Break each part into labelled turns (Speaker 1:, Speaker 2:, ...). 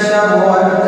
Speaker 1: شر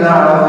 Speaker 1: la